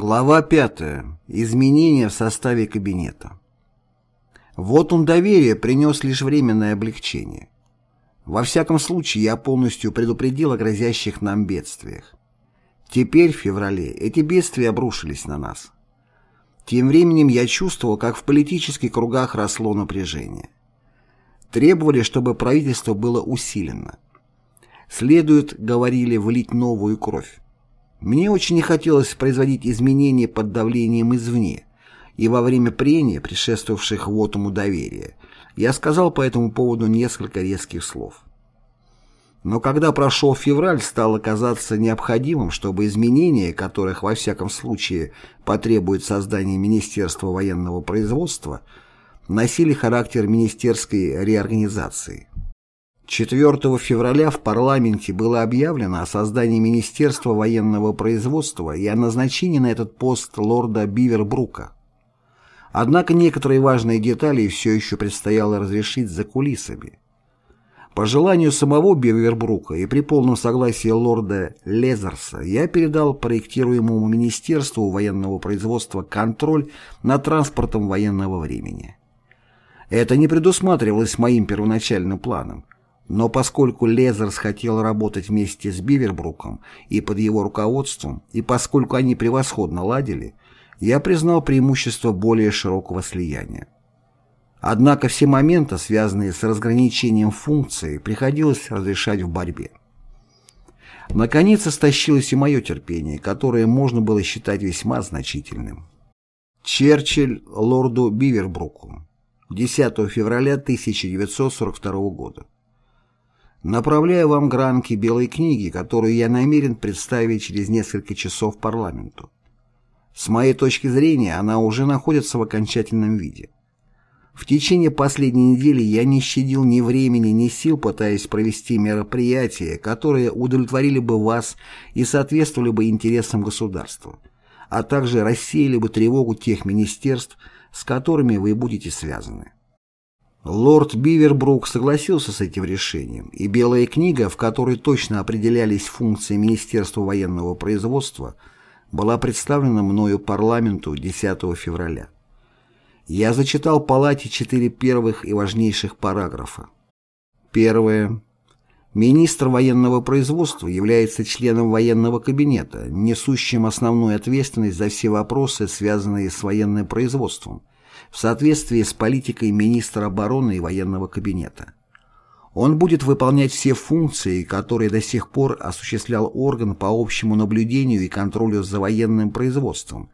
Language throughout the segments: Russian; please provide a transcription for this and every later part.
Глава 5. Изменения в составе кабинета. Вот он доверие принес лишь временное облегчение. Во всяком случае, я полностью предупредил о грозящих нам бедствиях. Теперь, в феврале, эти бедствия обрушились на нас. Тем временем я чувствовал, как в политических кругах росло напряжение. Требовали, чтобы правительство было усилено. Следует, говорили, влить новую кровь. Мне очень не хотелось производить изменения под давлением извне, и во время прения, предшествовавших вотуму доверия, я сказал по этому поводу несколько резких слов. Но когда прошел февраль, стало казаться необходимым, чтобы изменения, которых во всяком случае потребует создание Министерства военного производства, носили характер министерской реорганизации. 4 февраля в парламенте было объявлено о создании Министерства военного производства и о назначении на этот пост лорда Бивербрука. Однако некоторые важные детали все еще предстояло разрешить за кулисами. По желанию самого Бивербрука и при полном согласии лорда Лезерса я передал проектируемому Министерству военного производства контроль над транспортом военного времени. Это не предусматривалось моим первоначальным планом, но поскольку Лезерс хотел работать вместе с Бивербруком и под его руководством, и поскольку они превосходно ладили, я признал преимущество более широкого слияния. Однако все моменты, связанные с разграничением функций, приходилось разрешать в борьбе. Наконец истощилось и мое терпение, которое можно было считать весьма значительным. Черчилль лорду Бивербруку 10 февраля 1942 года. Направляю вам гранки Белой книги, которую я намерен представить через несколько часов парламенту. С моей точки зрения, она уже находится в окончательном виде. В течение последней недели я не щадил ни времени, ни сил, пытаясь провести мероприятия, которые удовлетворили бы вас и соответствовали бы интересам государства, а также рассеяли бы тревогу тех министерств, с которыми вы будете связаны. Лорд Бивербрук согласился с этим решением, и Белая книга, в которой точно определялись функции Министерства военного производства, была представлена мною парламенту 10 февраля. Я зачитал палате четыре первых и важнейших параграфа. Первое. Министр военного производства является членом военного кабинета, несущим основную ответственность за все вопросы, связанные с военным производством – в соответствии с политикой министра обороны и военного кабинета. Он будет выполнять все функции, которые до сих пор осуществлял орган по общему наблюдению и контролю за военным производством,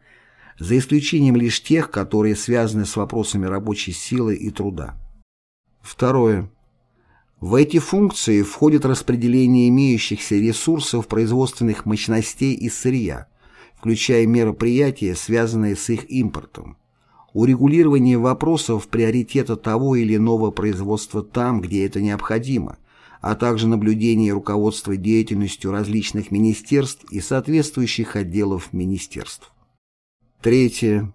за исключением лишь тех, которые связаны с вопросами рабочей силы и труда. Второе. В эти функции входит распределение имеющихся ресурсов производственных мощностей и сырья, включая мероприятия, связанные с их импортом урегулирование вопросов приоритета того или иного производства там, где это необходимо, а также наблюдение и руководство деятельностью различных министерств и соответствующих отделов министерств. Третье.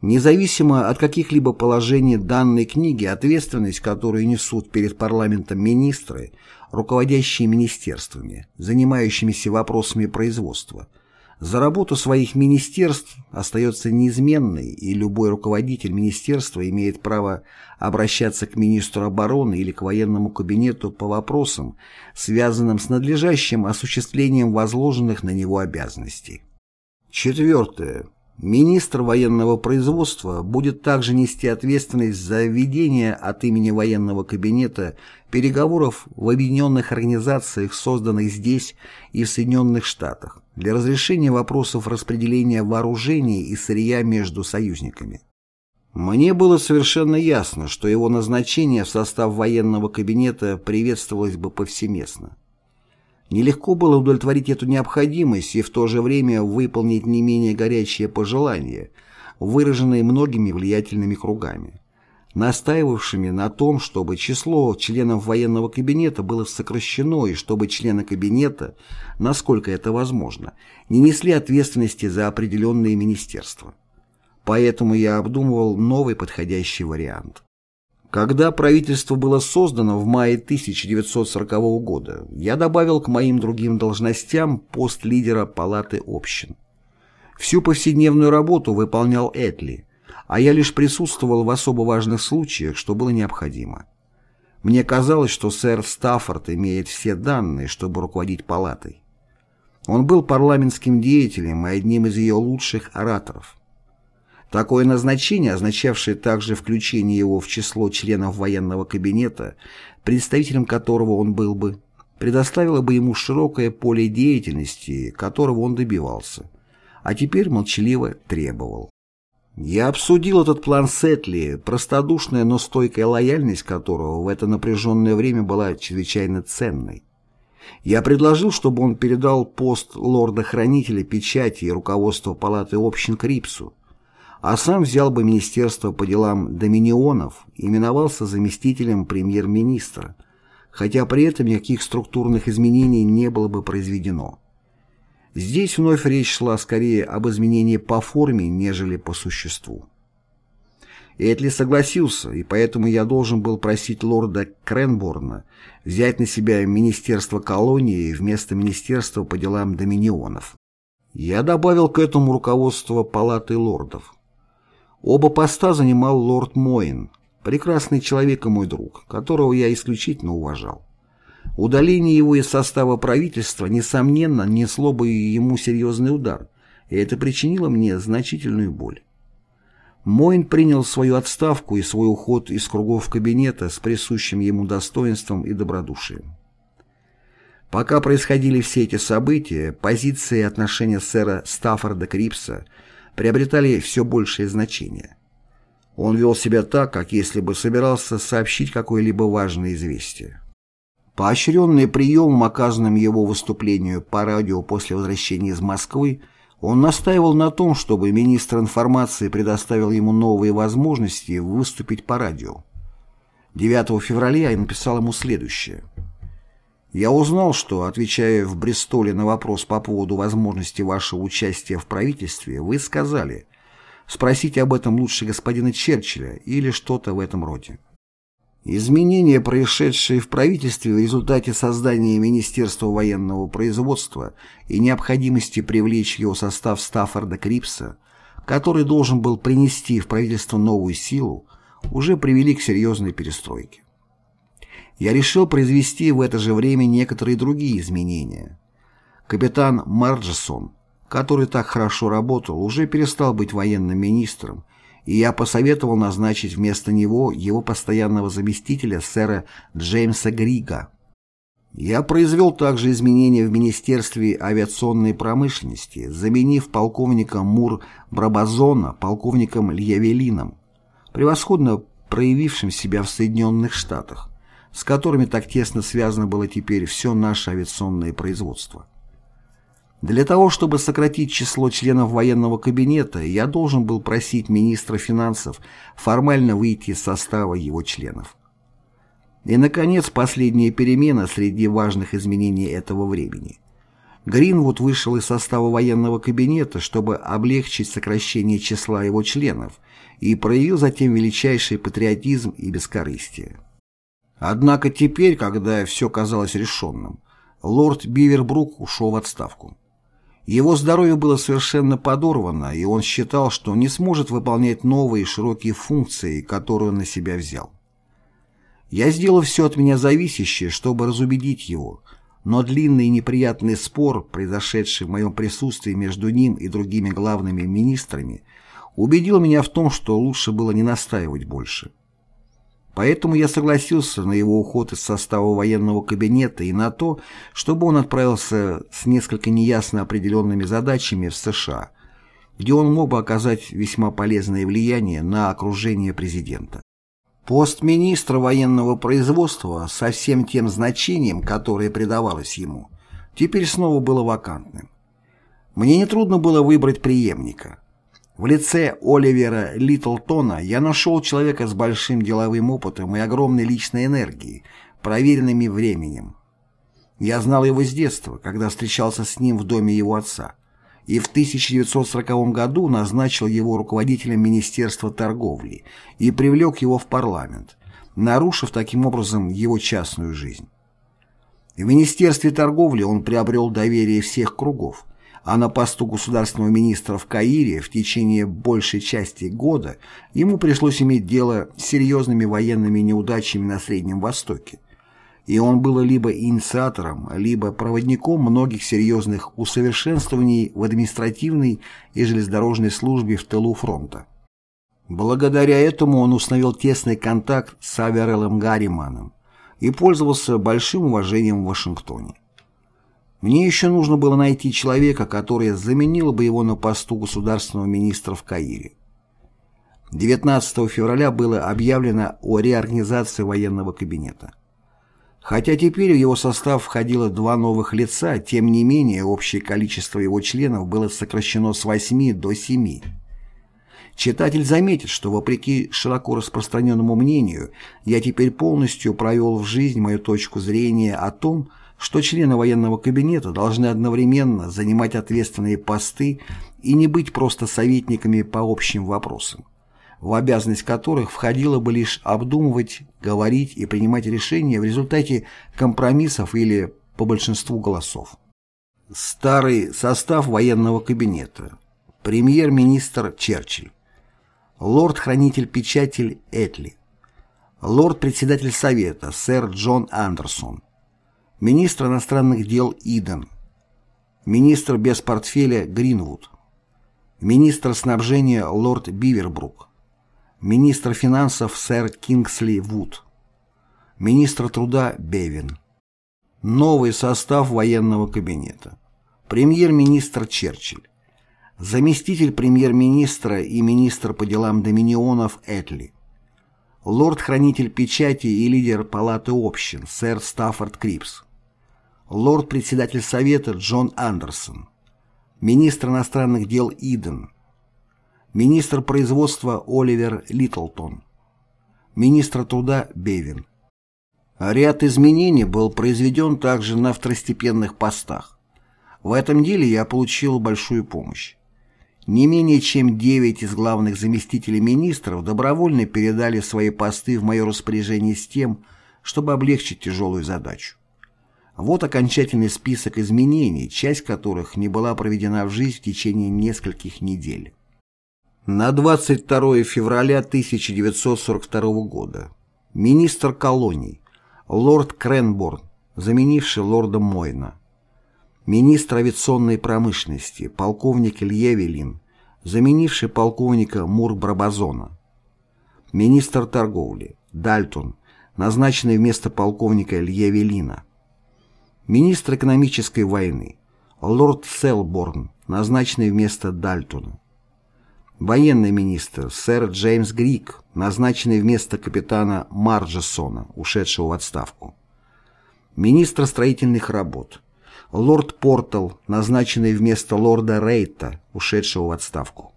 Независимо от каких-либо положений данной книги, ответственность, которую несут перед парламентом министры, руководящие министерствами, занимающимися вопросами производства – за работу своих министерств остается неизменной, и любой руководитель министерства имеет право обращаться к министру обороны или к военному кабинету по вопросам, связанным с надлежащим осуществлением возложенных на него обязанностей. Четвертое. Министр военного производства будет также нести ответственность за ведение от имени военного кабинета переговоров в объединенных организациях, созданных здесь и в Соединенных Штатах, для разрешения вопросов распределения вооружений и сырья между союзниками. Мне было совершенно ясно, что его назначение в состав военного кабинета приветствовалось бы повсеместно. Нелегко было удовлетворить эту необходимость и в то же время выполнить не менее горячие пожелания, выраженные многими влиятельными кругами, настаивавшими на том, чтобы число членов военного кабинета было сокращено и чтобы члены кабинета, насколько это возможно, не несли ответственности за определенные министерства. Поэтому я обдумывал новый подходящий вариант. Когда правительство было создано в мае 1940 года, я добавил к моим другим должностям пост лидера Палаты общин. Всю повседневную работу выполнял Этли, а я лишь присутствовал в особо важных случаях, что было необходимо. Мне казалось, что сэр Стаффорд имеет все данные, чтобы руководить палатой. Он был парламентским деятелем и одним из ее лучших ораторов. Такое назначение, означавшее также включение его в число членов военного кабинета, представителем которого он был бы, предоставило бы ему широкое поле деятельности, которого он добивался, а теперь молчаливо требовал. Я обсудил этот план Сетли, простодушная, но стойкая лояльность которого в это напряженное время была чрезвычайно ценной. Я предложил, чтобы он передал пост лорда-хранителя печати и руководство палаты общин Крипсу, а сам взял бы Министерство по делам доминионов и именовался заместителем премьер-министра, хотя при этом никаких структурных изменений не было бы произведено. Здесь вновь речь шла скорее об изменении по форме, нежели по существу. Этли согласился, и поэтому я должен был просить лорда Кренборна взять на себя Министерство колонии вместо Министерства по делам доминионов. Я добавил к этому руководство Палаты лордов. Оба поста занимал лорд Моин, прекрасный человек и мой друг, которого я исключительно уважал. Удаление его из состава правительства, несомненно, несло бы ему серьезный удар, и это причинило мне значительную боль. Моин принял свою отставку и свой уход из кругов кабинета с присущим ему достоинством и добродушием. Пока происходили все эти события, позиции и отношения сэра Стаффорда Крипса – приобретали все большее значение. Он вел себя так, как если бы собирался сообщить какое-либо важное известие. Поощренный приемом, оказанным его выступлению по радио после возвращения из Москвы, он настаивал на том, чтобы министр информации предоставил ему новые возможности выступить по радио. 9 февраля я написал ему следующее. Я узнал, что, отвечая в Бристоле на вопрос по поводу возможности вашего участия в правительстве, вы сказали «Спросите об этом лучше господина Черчилля» или что-то в этом роде. Изменения, происшедшие в правительстве в результате создания Министерства военного производства и необходимости привлечь его состав Стаффорда Крипса, который должен был принести в правительство новую силу, уже привели к серьезной перестройке я решил произвести в это же время некоторые другие изменения. Капитан Марджесон, который так хорошо работал, уже перестал быть военным министром, и я посоветовал назначить вместо него его постоянного заместителя сэра Джеймса Грига. Я произвел также изменения в Министерстве авиационной промышленности, заменив полковника Мур Брабазона полковником Льявелином, превосходно проявившим себя в Соединенных Штатах с которыми так тесно связано было теперь все наше авиационное производство. Для того, чтобы сократить число членов военного кабинета, я должен был просить министра финансов формально выйти из состава его членов. И, наконец, последняя перемена среди важных изменений этого времени. Гринвуд вышел из состава военного кабинета, чтобы облегчить сокращение числа его членов, и проявил затем величайший патриотизм и бескорыстие. Однако теперь, когда все казалось решенным, лорд Бивербрук ушел в отставку. Его здоровье было совершенно подорвано, и он считал, что не сможет выполнять новые широкие функции, которые он на себя взял. Я сделал все от меня зависящее, чтобы разубедить его, но длинный и неприятный спор, произошедший в моем присутствии между ним и другими главными министрами, убедил меня в том, что лучше было не настаивать больше. Поэтому я согласился на его уход из состава военного кабинета и на то, чтобы он отправился с несколько неясно определенными задачами в США, где он мог бы оказать весьма полезное влияние на окружение президента. Пост министра военного производства со всем тем значением, которое придавалось ему, теперь снова было вакантным. Мне нетрудно было выбрать преемника. В лице Оливера Литлтона я нашел человека с большим деловым опытом и огромной личной энергией, проверенными временем. Я знал его с детства, когда встречался с ним в доме его отца, и в 1940 году назначил его руководителем Министерства торговли и привлек его в парламент, нарушив таким образом его частную жизнь. В Министерстве торговли он приобрел доверие всех кругов, а на посту государственного министра в Каире в течение большей части года ему пришлось иметь дело с серьезными военными неудачами на Среднем Востоке. И он был либо инициатором, либо проводником многих серьезных усовершенствований в административной и железнодорожной службе в тылу фронта. Благодаря этому он установил тесный контакт с Авереллом Гарриманом и пользовался большим уважением в Вашингтоне. Мне еще нужно было найти человека, который заменил бы его на посту государственного министра в Каире. 19 февраля было объявлено о реорганизации военного кабинета. Хотя теперь в его состав входило два новых лица, тем не менее общее количество его членов было сокращено с 8 до 7. Читатель заметит, что вопреки широко распространенному мнению, я теперь полностью провел в жизнь мою точку зрения о том, что члены военного кабинета должны одновременно занимать ответственные посты и не быть просто советниками по общим вопросам, в обязанность которых входило бы лишь обдумывать, говорить и принимать решения в результате компромиссов или по большинству голосов. Старый состав военного кабинета. Премьер-министр Черчилль. Лорд-хранитель-печатель Этли. Лорд-председатель Совета сэр Джон Андерсон министр иностранных дел Иден, министр без портфеля Гринвуд, министр снабжения лорд Бивербрук, министр финансов сэр Кингсли Вуд, министр труда Бевин. Новый состав военного кабинета. Премьер-министр Черчилль. Заместитель премьер-министра и министр по делам доминионов Эттли. Лорд-хранитель печати и лидер палаты общин сэр Стаффорд Крипс лорд-председатель Совета Джон Андерсон, министр иностранных дел Иден, министр производства Оливер Литлтон, министр труда Бевин. Ряд изменений был произведен также на второстепенных постах. В этом деле я получил большую помощь. Не менее чем 9 из главных заместителей министров добровольно передали свои посты в мое распоряжение с тем, чтобы облегчить тяжелую задачу. Вот окончательный список изменений, часть которых не была проведена в жизнь в течение нескольких недель. На 22 февраля 1942 года министр колоний лорд Кренборн, заменивший лорда Мойна, министр авиационной промышленности полковник Льевелин, заменивший полковника Мур-Брабазона, министр торговли Дальтон, назначенный вместо полковника Льевелина, Министр экономической войны, лорд Селборн, назначенный вместо Дальтона. Военный министр, сэр Джеймс Грик, назначенный вместо капитана Марджесона, ушедшего в отставку. Министр строительных работ, лорд Портал, назначенный вместо лорда Рейта, ушедшего в отставку.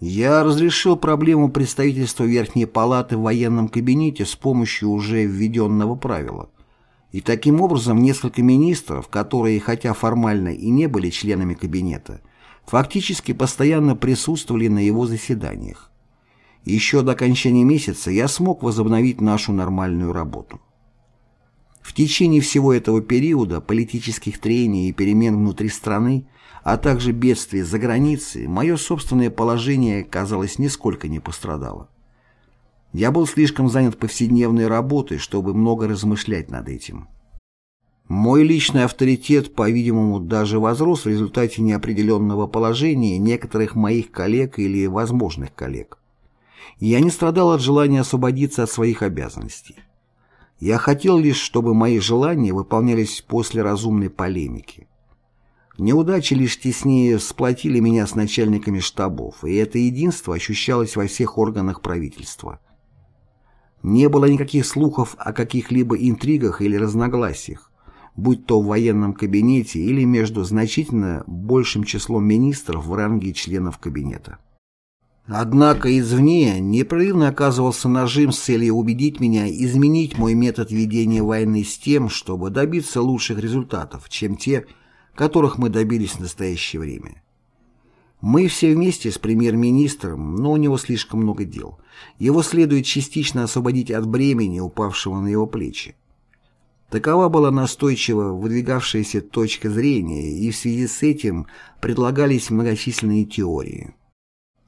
Я разрешил проблему представительства Верхней Палаты в военном кабинете с помощью уже введенного правила и таким образом несколько министров, которые, хотя формально и не были членами кабинета, фактически постоянно присутствовали на его заседаниях. Еще до окончания месяца я смог возобновить нашу нормальную работу. В течение всего этого периода политических трений и перемен внутри страны, а также бедствий за границей, мое собственное положение, казалось, нисколько не пострадало. Я был слишком занят повседневной работой, чтобы много размышлять над этим. Мой личный авторитет, по-видимому, даже возрос в результате неопределенного положения некоторых моих коллег или возможных коллег. Я не страдал от желания освободиться от своих обязанностей. Я хотел лишь, чтобы мои желания выполнялись после разумной полемики. Неудачи лишь теснее сплотили меня с начальниками штабов, и это единство ощущалось во всех органах правительства. Не было никаких слухов о каких-либо интригах или разногласиях, будь то в военном кабинете или между значительно большим числом министров в ранге членов кабинета. Однако извне непрерывно оказывался нажим с целью убедить меня изменить мой метод ведения войны с тем, чтобы добиться лучших результатов, чем те, которых мы добились в настоящее время. Мы все вместе с премьер-министром, но у него слишком много дел. Его следует частично освободить от бремени, упавшего на его плечи. Такова была настойчиво выдвигавшаяся точка зрения, и в связи с этим предлагались многочисленные теории.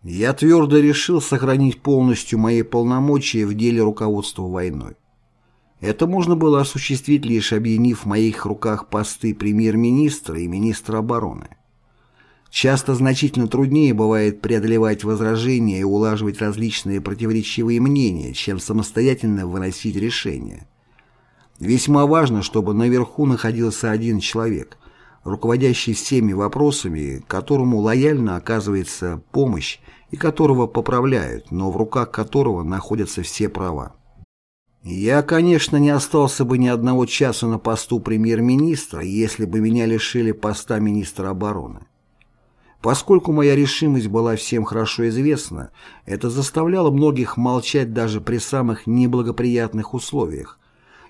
Я твердо решил сохранить полностью мои полномочия в деле руководства войной. Это можно было осуществить, лишь объединив в моих руках посты премьер-министра и министра обороны. Часто значительно труднее бывает преодолевать возражения и улаживать различные противоречивые мнения, чем самостоятельно выносить решения. Весьма важно, чтобы наверху находился один человек, руководящий всеми вопросами, которому лояльно оказывается помощь и которого поправляют, но в руках которого находятся все права. Я, конечно, не остался бы ни одного часа на посту премьер-министра, если бы меня лишили поста министра обороны. Поскольку моя решимость была всем хорошо известна, это заставляло многих молчать даже при самых неблагоприятных условиях,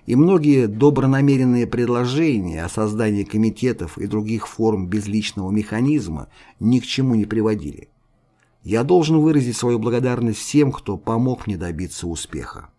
и многие добронамеренные предложения о создании комитетов и других форм безличного механизма ни к чему не приводили. Я должен выразить свою благодарность всем, кто помог мне добиться успеха.